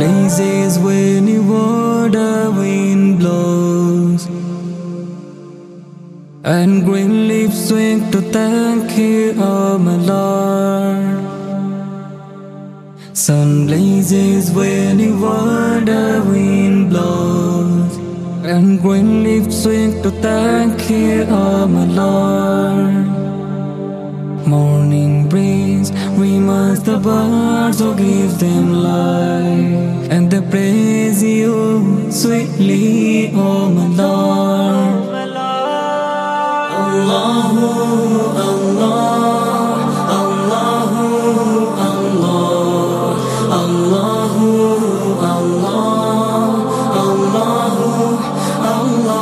the water wind blows. And green leaves swing to thank you, oh my Lord. Sun blazes whenever the water wind blows. And green leaves swing to thank you, oh my Lord. Morning breeze reminds the birds who give them life, and they praise you sweetly, oh my Lord. Allahu, Allah, Allahu, Allah, Allahu, Allah, Allahu, Allah,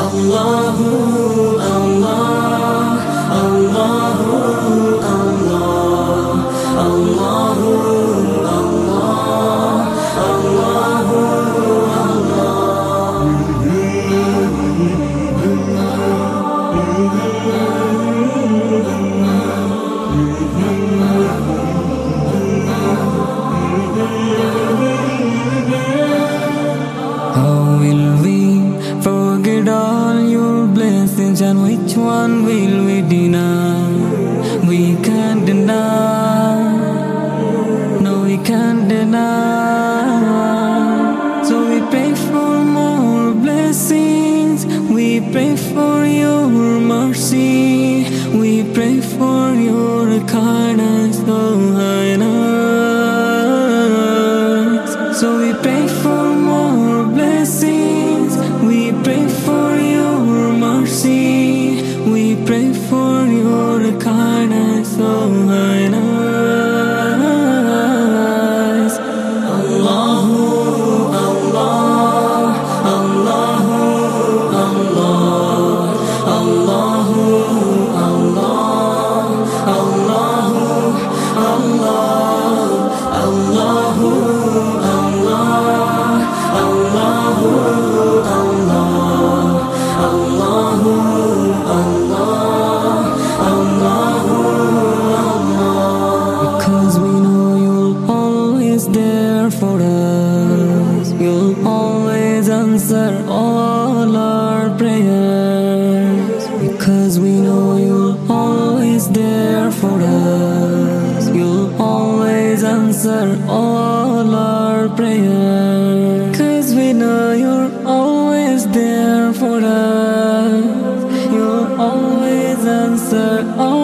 Allahu, and which one will we deny? We can't deny. No, we can't deny. So we pray for more blessings. We pray for your mercy. We pray for your kindness, oh highness. So we pray for more blessings. We pray for always answer all our prayers. Because we know you'll always there for us. You'll always answer all our prayers. Cause we know you're always there for us. You'll always answer all